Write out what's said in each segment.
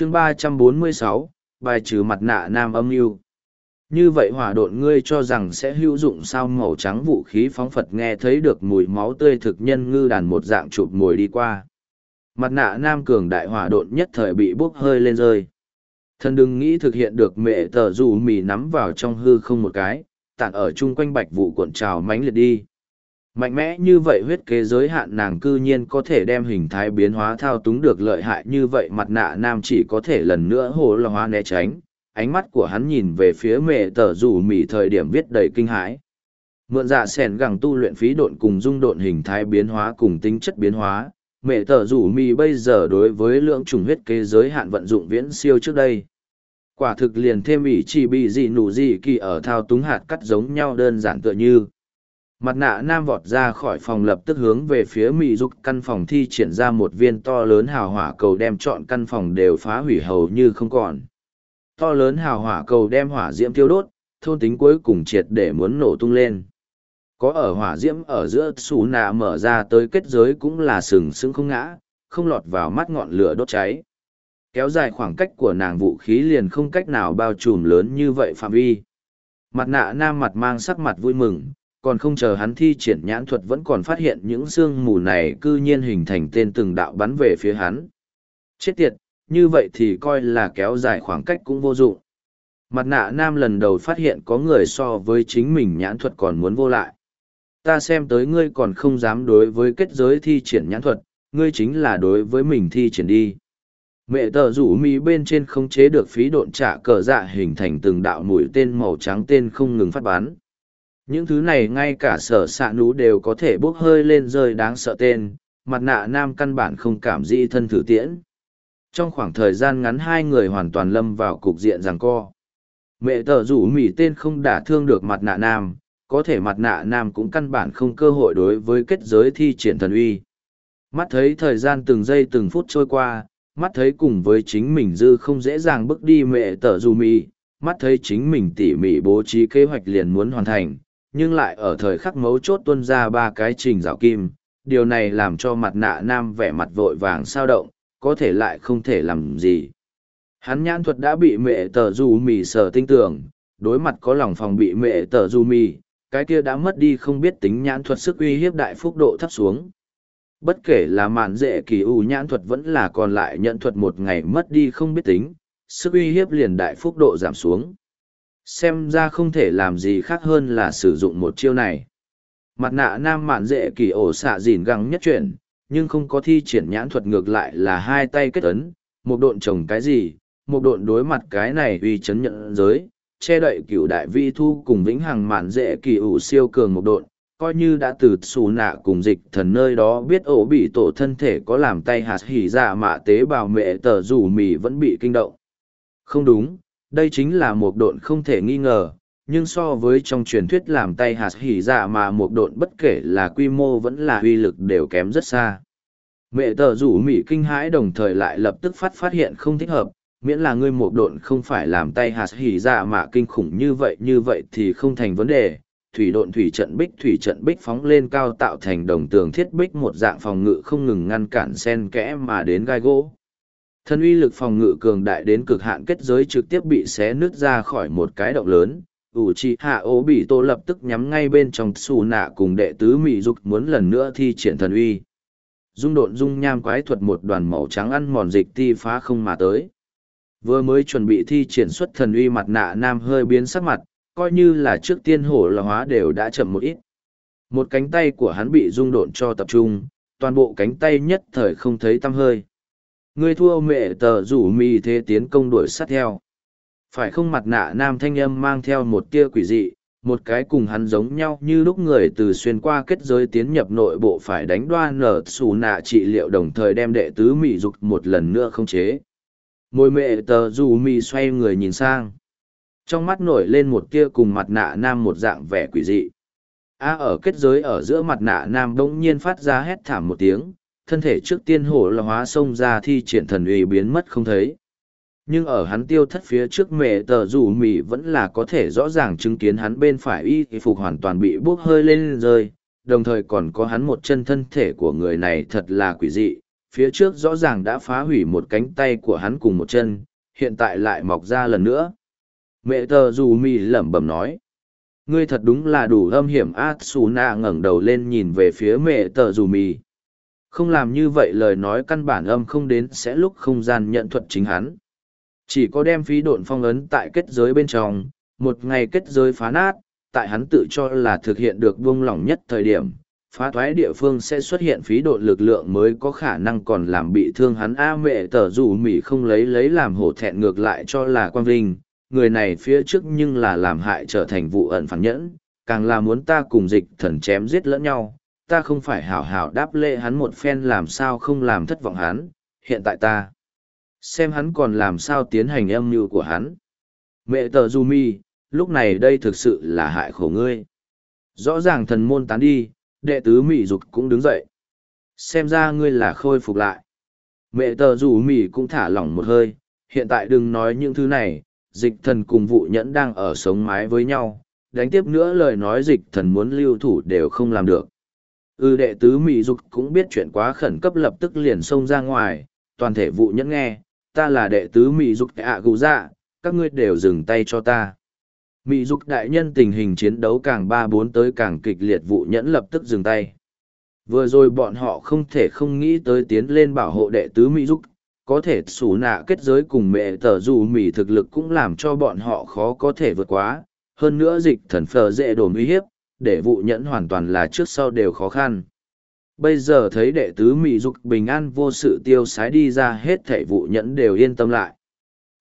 chương ba trăm bốn mươi sáu, bài trừ mặt nạ nam âm mưu như vậy hỏa độn ngươi cho rằng sẽ hữu dụng sao màu trắng vũ khí phóng phật nghe thấy được mùi máu tươi thực nhân ngư đàn một dạng chụp mồi đi qua. Mặt nạ nam cường đại hỏa độn nhất thời bị bốc hơi lên rơi. Thần đừng nghĩ thực hiện được mẹ tờ dù mì nắm vào trong hư không một cái, tản ở chung quanh bạch vụ cuộn trào mánh liệt đi mạnh mẽ như vậy huyết kế giới hạn nàng cư nhiên có thể đem hình thái biến hóa thao túng được lợi hại như vậy, mặt nạ nam chỉ có thể lần nữa hồ là hóa né tránh. Ánh mắt của hắn nhìn về phía mẹ tờ rủ mỉ thời điểm viết đầy kinh hãi. Mượn dạ sẻn gẳng tu luyện phí độn cùng dung độn hình thái biến hóa cùng tính chất biến hóa. Mẹ tờ rủ mì bây giờ đối với lượng trùng huyết kế giới hạn vận dụng viễn siêu trước đây. Quả thực liền thêm ỷ chỉ bị gì nụ gì kỳ ở thao túng hạt cắt giống nhau đơn giản tựa như mặt nạ nam vọt ra khỏi phòng lập tức hướng về phía mỹ dục căn phòng thi triển ra một viên to lớn hào hỏa cầu đem chọn căn phòng đều phá hủy hầu như không còn. To lớn hào hỏa cầu đem hỏa diễm tiêu đốt, thôn tính cuối cùng triệt để muốn nổ tung lên. Có ở hỏa diễm ở giữa xù nạ mở ra tới kết giới cũng là sừng sững không ngã, không lọt vào mắt ngọn lửa đốt cháy. Kéo dài khoảng cách của nàng vũ khí liền không cách nào bao trùm lớn như vậy phạm vi. Mặt nạ nam mặt mang sắc mặt vui mừng còn không chờ hắn thi triển nhãn thuật vẫn còn phát hiện những sương mù này cư nhiên hình thành tên từng đạo bắn về phía hắn. Chết tiệt, như vậy thì coi là kéo dài khoảng cách cũng vô dụng. Mặt nạ nam lần đầu phát hiện có người so với chính mình nhãn thuật còn muốn vô lại. Ta xem tới ngươi còn không dám đối với kết giới thi triển nhãn thuật, ngươi chính là đối với mình thi triển đi. Mẹ tờ rủ mỹ bên trên không chế được phí độn trả cờ dạ hình thành từng đạo mũi tên màu trắng tên không ngừng phát bắn những thứ này ngay cả sở s ạ nú đều có thể bốc hơi lên rơi đáng sợ tên, mặt nạ nam căn bản không cảm dĩ thân thử tiễn. Trong khoảng thời gian ngắn hai người hoàn toàn lâm vào cục diện rằng co. Mẹ tờ rủ mỹ tên không đả thương được mặt nạ nam, có thể mặt nạ nam cũng căn bản không cơ hội đối với kết giới thi triển thần uy. Mắt thấy thời gian từng giây từng phút trôi qua, mắt thấy cùng với chính mình dư không dễ dàng bước đi mẹ tờ rủ mỹ mắt thấy chính mình tỉ mỉ bố trí kế hoạch liền muốn hoàn thành nhưng lại ở thời khắc mấu chốt tuân ra ba cái trình rào kim. Điều này làm cho mặt nạ nam vẻ mặt vội vàng sao động, có thể lại không thể làm gì. Hắn nhãn thuật đã bị mẹ tờ du mì sờ tinh tưởng, đối mặt có lòng phòng bị mẹ tờ du mì, cái kia đã mất đi không biết tính nhãn thuật sức uy hiếp đại phúc độ thấp xuống. Bất kể là mạn dễ kỳ ủ nhãn thuật vẫn là còn lại nhận thuật một ngày mất đi không biết tính, sức uy hiếp liền đại phúc độ giảm xuống xem ra không thể làm gì khác hơn là sử dụng một chiêu này. Mặt nạ nam mạn dễ kỳ ổ xạ dìn găng nhất chuyển nhưng không có thi triển nhãn thuật ngược lại là hai tay kết ấn, một độn trồng cái gì, một độn đối mặt cái này uy chấn nhận giới, che đậy cựu đại vi thu cùng vĩnh hằng mạn dễ kỳ ủ siêu cường một độn, coi như đã từ xù nạ cùng dịch thần nơi đó biết ổ bị tổ thân thể có làm tay hạt hỉ dạ mạ tế bào mẹ tờ rủ mì vẫn bị kinh động. Không đúng đây chính là một độn không thể nghi ngờ, nhưng so với trong truyền thuyết làm tay hạt hỉ dạ mà một độn bất kể là quy mô vẫn là uy lực đều kém rất xa. Mẹ tờ rủ mỹ kinh hãi đồng thời lại lập tức phát phát hiện không thích hợp, miễn là ngươi một độn không phải làm tay hạt hỉ dạ mà kinh khủng như vậy như vậy thì không thành vấn đề. Thủy độn thủy trận bích thủy trận bích phóng lên cao tạo thành đồng tường thiết bích một dạng phòng ngự không ngừng ngăn cản sen kẽ mà đến gai gỗ. Thân uy lực phòng ngự cường đại đến cực hạn kết giới trực tiếp bị xé nứt ra khỏi một cái động lớn. ủ trì hạ ố bị tô lập tức nhắm ngay bên trong xù nạ cùng đệ tứ mỹ dục muốn lần nữa thi triển thần uy. Dung độn dung nham quái thuật một đoàn màu trắng ăn mòn dịch ti phá không mà tới. Vừa mới chuẩn bị thi triển xuất thần uy mặt nạ nam hơi biến sắc mặt, coi như là trước tiên hổ là hóa đều đã chậm một ít. Một cánh tay của hắn bị dung độn cho tập trung, toàn bộ cánh tay nhất thời không thấy tăm hơi ngươi thua mẹ tờ rủ mì thế tiến công đuổi sát theo. Phải không mặt nạ nam thanh âm mang theo một tia quỷ dị, một cái cùng hắn giống nhau như lúc người từ xuyên qua kết giới tiến nhập nội bộ phải đánh đoan nở xù nạ trị liệu đồng thời đem đệ tứ mỹ dục một lần nữa không chế. Môi mẹ tờ rủ mì xoay người nhìn sang. Trong mắt nổi lên một tia cùng mặt nạ nam một dạng vẻ quỷ dị. A, ở kết giới ở giữa mặt nạ nam bỗng nhiên phát ra hét thảm một tiếng thân thể trước tiên hổ là hóa sông ra thi triển thần uy biến mất không thấy nhưng ở hắn tiêu thất phía trước mẹ tờ rủ mì vẫn là có thể rõ ràng chứng kiến hắn bên phải y phục hoàn toàn bị bốc hơi lên rơi đồng thời còn có hắn một chân thân thể của người này thật là quỷ dị phía trước rõ ràng đã phá hủy một cánh tay của hắn cùng một chân, hiện tại lại mọc ra lần nữa. Mẹ tờ dù mì lẩm bẩm nói. Ngươi thật đúng là đủ âm hiểm Atsuna ngẩng đầu lên nhìn về phía mẹ tờ dù mì. Không làm như vậy lời nói căn bản âm không đến sẽ lúc không gian nhận thuật chính hắn. Chỉ có đem phí độn phong ấn tại kết giới bên trong, một ngày kết giới phá nát, tại hắn tự cho là thực hiện được buông lỏng nhất thời điểm, phá thoái địa phương sẽ xuất hiện phí độn lực lượng mới có khả năng còn làm bị thương hắn a mẹ tờ dù mỉ không lấy lấy làm hổ thẹn ngược lại cho là quang vinh người này phía trước nhưng là làm hại trở thành vụ ẩn phản nhẫn càng là muốn ta cùng dịch thần chém giết lẫn nhau ta không phải hảo hảo đáp lễ hắn một phen làm sao không làm thất vọng hắn, hiện tại ta. Xem hắn còn làm sao tiến hành âm mưu của hắn. Mẹ tờ du mi, lúc này đây thực sự là hại khổ ngươi. Rõ ràng thần môn tán đi, đệ tứ mị dục cũng đứng dậy. Xem ra ngươi là khôi phục lại. Mẹ tờ rủ mỹ cũng thả lỏng một hơi, hiện tại đừng nói những thứ này, dịch thần cùng vụ nhẫn đang ở sống mái với nhau. Đánh tiếp nữa lời nói dịch thần muốn lưu thủ đều không làm được ư ừ, đệ tứ mỹ dục cũng biết chuyện quá khẩn cấp lập tức liền xông ra ngoài toàn thể vụ nhẫn nghe ta là đệ tứ mỹ dục ạ gù dạ các ngươi đều dừng tay cho ta Mị dục đại nhân tình hình chiến đấu càng ba bốn tới càng kịch liệt vụ nhẫn lập tức dừng tay. Vừa rồi bọn họ không thể không nghĩ tới tiến lên bảo hộ đệ tứ Mỹ dục, có thể xù nạ kết giới cùng mẹ tờ dù Mỹ thực lực cũng làm cho bọn họ khó có thể vượt quá. Hơn nữa dịch thần phờ dễ đồn uy hiếp, để vụ nhẫn hoàn toàn là trước sau đều khó khăn. Bây giờ thấy đệ tứ Mỹ dục bình an vô sự tiêu sái đi ra hết thảy vụ nhẫn đều yên tâm lại.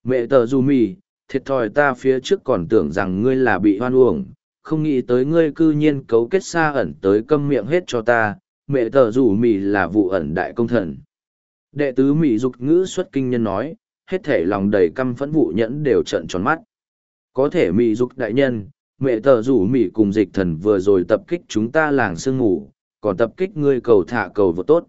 Mẹ tờ dù Mỹ, thiệt thòi ta phía trước còn tưởng rằng ngươi là bị hoan uổng, không nghĩ tới ngươi cư nhiên cấu kết xa ẩn tới câm miệng hết cho ta, mẹ tờ rủ mì là vụ ẩn đại công thần. Đệ tứ mị dục ngữ xuất kinh nhân nói, hết thể lòng đầy căm phẫn vụ nhẫn đều trận tròn mắt. Có thể mị dục đại nhân, mẹ tờ rủ mị cùng dịch thần vừa rồi tập kích chúng ta làng sương ngủ, còn tập kích ngươi cầu thả cầu vô tốt.